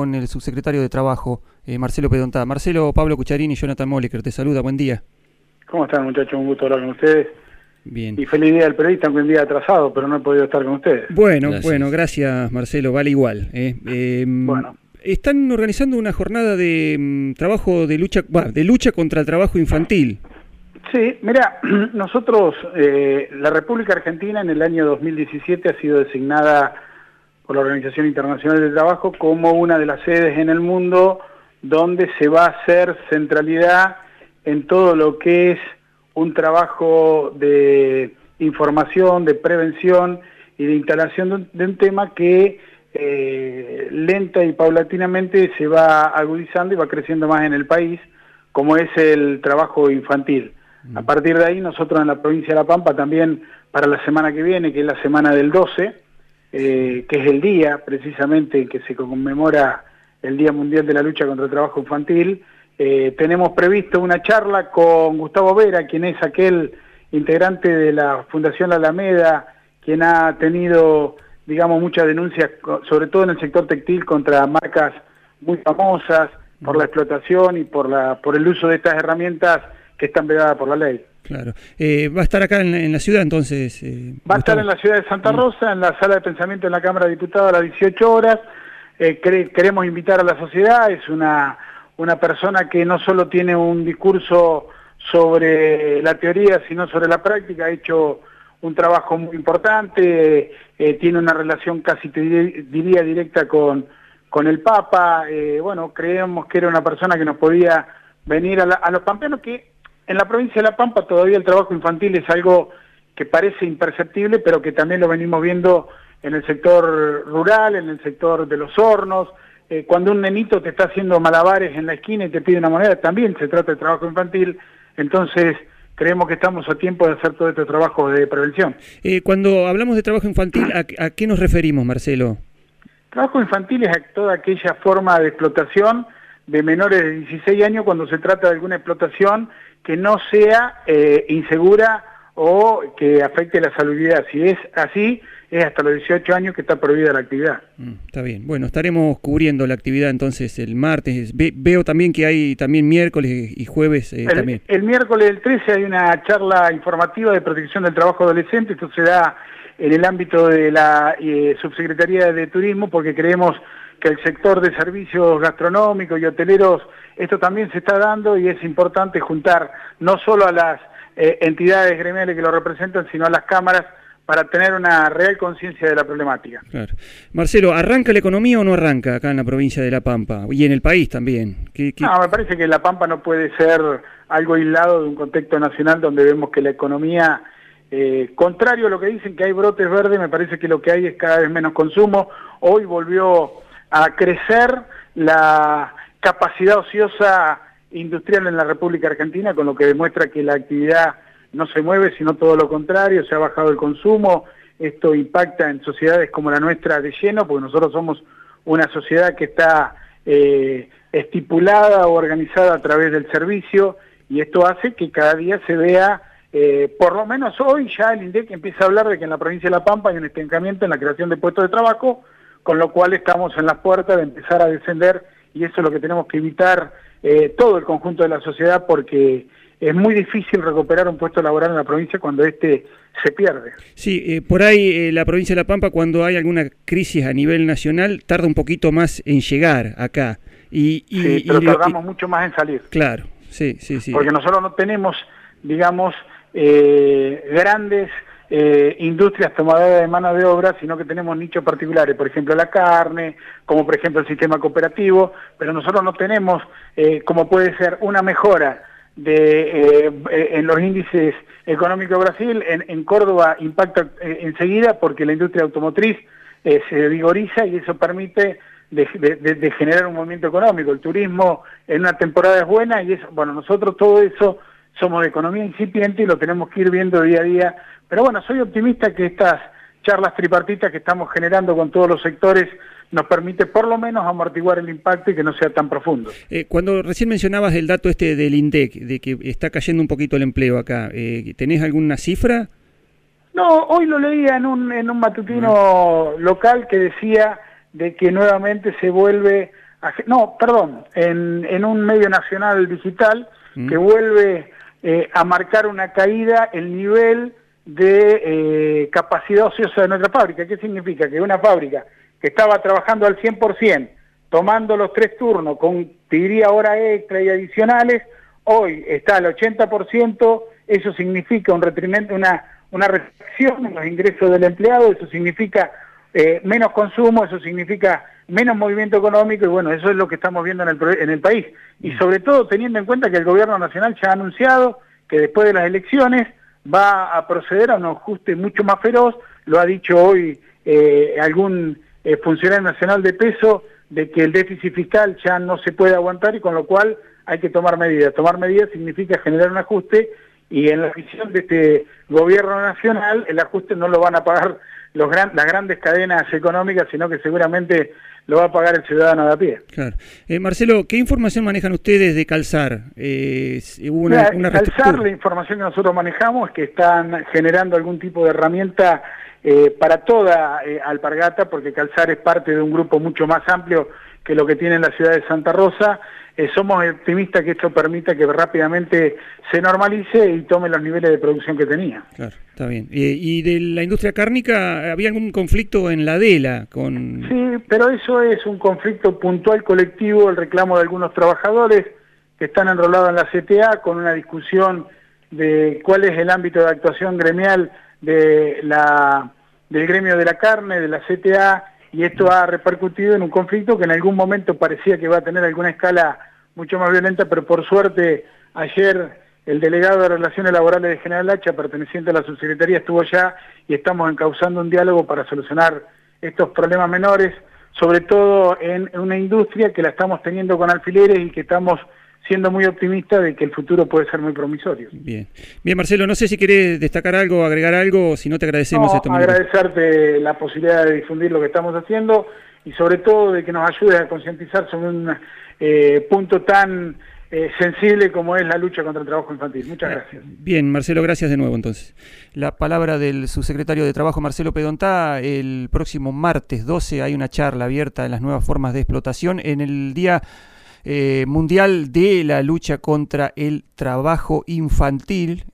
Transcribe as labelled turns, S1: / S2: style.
S1: con el subsecretario de Trabajo, eh, Marcelo Pedontá. Marcelo, Pablo Cucharini y Jonathan Molliker, te saluda, buen día.
S2: ¿Cómo están muchachos? Un gusto hablar con ustedes.
S1: Bien.
S2: Y feliz día del periodista, aunque un día atrasado, pero no he podido estar con ustedes.
S1: Bueno, bueno, gracias Marcelo, vale igual. Eh. Em, bueno. Están organizando una jornada de mm, trabajo de lucha, de lucha contra el trabajo infantil.
S2: Sí, mira, nosotros, eh, la República Argentina en el año 2017 ha sido designada por la Organización Internacional del Trabajo como una de las sedes en el mundo donde se va a hacer centralidad en todo lo que es un trabajo de información, de prevención y de instalación de un, tema que eh, lenta y paulatinamente se va agudizando y va creciendo más en el país, como es el trabajo infantil. Mm. A partir de ahí, nosotros en la provincia de La Pampa también para la semana que viene, que es la semana del 12, eh, que es el día precisamente en que se conmemora el Día Mundial de la Lucha contra el Trabajo Infantil, eh, tenemos previsto una charla con Gustavo Vera, quien es aquel integrante de la Fundación La Alameda, quien ha tenido, digamos, muchas denuncias, sobre todo en el sector textil, contra marcas muy famosas por la explotación y por, la, por el uso de estas herramientas que están vedadas por la ley.
S1: Claro. Eh, ¿Va a estar acá en, la ciudad entonces?
S2: Eh, Va a estar en la ciudad de Santa Rosa, en la sala de pensamiento en la Cámara de Diputados a las 18 horas. queremos invitar a la sociedad, es una una persona que no solo tiene un discurso sobre la teoría, sino sobre la práctica, ha hecho un trabajo muy importante, eh, tiene una relación casi, te diría, directa con, con el Papa, eh, bueno, creemos que era una persona que nos podía venir a, a los pampeanos, que en la provincia de La Pampa todavía el trabajo infantil es algo que parece imperceptible, pero que también lo venimos viendo en el sector rural, en el sector de los hornos, eh, cuando un nenito te está haciendo malabares en la esquina y te pide una moneda, también se trata de trabajo infantil, entonces creemos que estamos a tiempo de hacer todo este trabajo de prevención.
S1: Eh, cuando hablamos de trabajo infantil, ¿a, qué nos referimos, Marcelo?
S2: Trabajo infantil es toda aquella forma de explotación de menores de 16 años cuando se trata de alguna explotación que no sea eh, insegura o que afecte la salubridad. Si es así, es hasta los 18 años que está prohibida la actividad.
S1: Mm, está bien. Bueno, estaremos cubriendo la actividad entonces el martes. veo también que hay también miércoles y jueves eh,
S2: el,
S1: también.
S2: El miércoles del 13 hay una charla informativa de protección del trabajo adolescente. Esto se da en el ámbito de la eh, Subsecretaría de Turismo porque creemos que el sector de servicios gastronómicos y hoteleros, esto también se está dando y es importante juntar no solo a las eh, entidades gremiales que lo representan, sino a las cámaras para tener una real conciencia de la problemática.
S1: Claro. Marcelo, ¿arranca la economía o no arranca acá en la provincia de La Pampa y en el país también?
S2: No, me parece que La Pampa no puede ser algo aislado de un contexto nacional donde vemos que la economía, eh, contrario a lo que dicen que hay brotes verdes, me parece que lo que hay es cada vez menos consumo. Hoy volvió a crecer la capacidad ociosa industrial en la República Argentina, con lo que demuestra que la actividad no se mueve, sino todo lo contrario, se ha bajado el consumo, esto impacta en sociedades como la nuestra de lleno, porque nosotros somos una sociedad que está eh, estipulada o organizada a través del servicio, y esto hace que cada día se vea, eh, por lo menos hoy ya el INDEC empieza a hablar de que en la provincia de La Pampa hay un estancamiento en la creación de puestos de trabajo, con lo cual estamos en las puertas de empezar a descender, y eso es lo que tenemos que evitar eh, todo el conjunto de la sociedad, porque es muy difícil recuperar un puesto laboral en la provincia cuando este se pierde.
S1: Sí, eh, por ahí eh, la provincia de La Pampa cuando hay alguna crisis a nivel nacional tarda un poquito más en llegar acá.
S2: Y, sí, pero tardamos mucho más en salir.
S1: Claro, sí, sí, sí.
S2: Porque nosotros no tenemos, digamos, eh, industrias tomadoras de mano de obra, sino que tenemos nichos particulares, por ejemplo la carne, como por ejemplo el sistema cooperativo, pero nosotros no tenemos, como puede ser, una mejora de, eh, en los índices económicos de Brasil, en, Córdoba impacta eh, enseguida porque la industria automotriz eh, se vigoriza y eso permite generar un movimiento económico. El turismo en una temporada es buena y eso, bueno, nosotros todo eso somos de economía incipiente y lo tenemos que ir viendo día a día. Pero bueno, soy optimista que estas charlas tripartitas que estamos generando con todos los sectores nos permite por lo menos amortiguar el impacto y que no sea tan profundo.
S1: Eh, cuando recién mencionabas el dato este del INDEC, de que está cayendo un poquito el empleo acá, eh, ¿tenés alguna cifra?
S2: No, hoy lo leía en un, en un matutino local que decía de que nuevamente se vuelve no, perdón, en, un medio nacional digital mm. que vuelve eh, a marcar una caída el nivel de eh, capacidad ociosa de nuestra fábrica. ¿Qué significa? Que una fábrica que estaba trabajando al 100%, tomando los tres turnos, con, te diría, hora extra y adicionales, hoy está al 80%, eso significa un retrimento, una, una restricción en los ingresos del empleado, eso significa eh, menos consumo, eso significa menos movimiento económico y bueno, eso es lo que estamos viendo en el, en el país. Y sobre todo teniendo en cuenta que el gobierno nacional ya ha anunciado que después de las elecciones va a proceder a un ajuste mucho más feroz, lo ha dicho hoy eh, algún eh, funcionario nacional de peso, de que el déficit fiscal ya no se puede aguantar y con lo cual hay que tomar medidas. Tomar medidas significa generar un ajuste y en la visión de este gobierno nacional el ajuste no lo van a pagar los las grandes cadenas económicas, sino que seguramente lo va a pagar el ciudadano de a pie.
S1: Claro. Eh, Marcelo, ¿qué información manejan ustedes de Calzar?
S2: Eh, una, Calzar, la información que nosotros manejamos es que están generando algún tipo de herramienta eh, para toda Alpargata, porque Calzar es parte de un grupo mucho más amplio que lo que tiene la ciudad de Santa Rosa. Eh, somos optimistas que esto permita que rápidamente se normalice y tome los niveles de producción que tenía.
S1: Claro, está bien. ¿Y de la industria cárnica había algún conflicto en la DELA? Con...
S2: Sí, pero eso es un conflicto puntual colectivo, el reclamo de algunos trabajadores que están enrolados en la CTA con una discusión de cuál es el ámbito de actuación gremial de la, del gremio de la carne, de la CTA, y esto ha repercutido en un conflicto que en algún momento parecía que va a tener alguna escala mucho más violenta, pero por suerte ayer el delegado de Relaciones Laborales de General Hacha, perteneciente a la subsecretaría, estuvo allá y estamos encauzando un diálogo para solucionar estos problemas menores, sobre todo en una industria que la estamos teniendo con alfileres y que estamos siendo muy optimista de que el futuro puede ser muy promisorio.
S1: Bien, bien Marcelo, no sé si querés destacar algo, agregar algo, si no te agradecemos
S2: no, agradecerte la posibilidad de difundir lo que estamos haciendo y sobre todo de que nos ayudes a concientizar sobre un eh, punto tan eh, sensible como es la lucha contra el trabajo infantil. Muchas ah, gracias.
S1: Bien, Marcelo, gracias de nuevo entonces. La palabra del subsecretario de Trabajo, Marcelo Pedontá, el próximo martes 12 hay una charla abierta de las nuevas formas de explotación en el día eh, mundial de la lucha contra el trabajo infantil